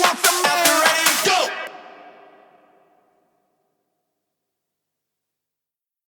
want the money.